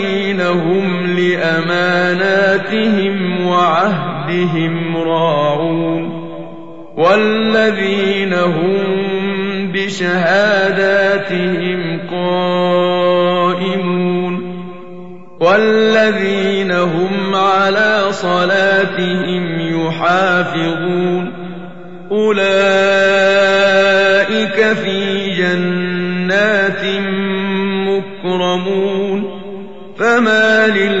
هم لأماناتهم وعهدهم راعون والذين هم بشهاداتهم قائمون والذين هم على صلاتهم يحافظون أولئك في جنات مكرمون فما للذين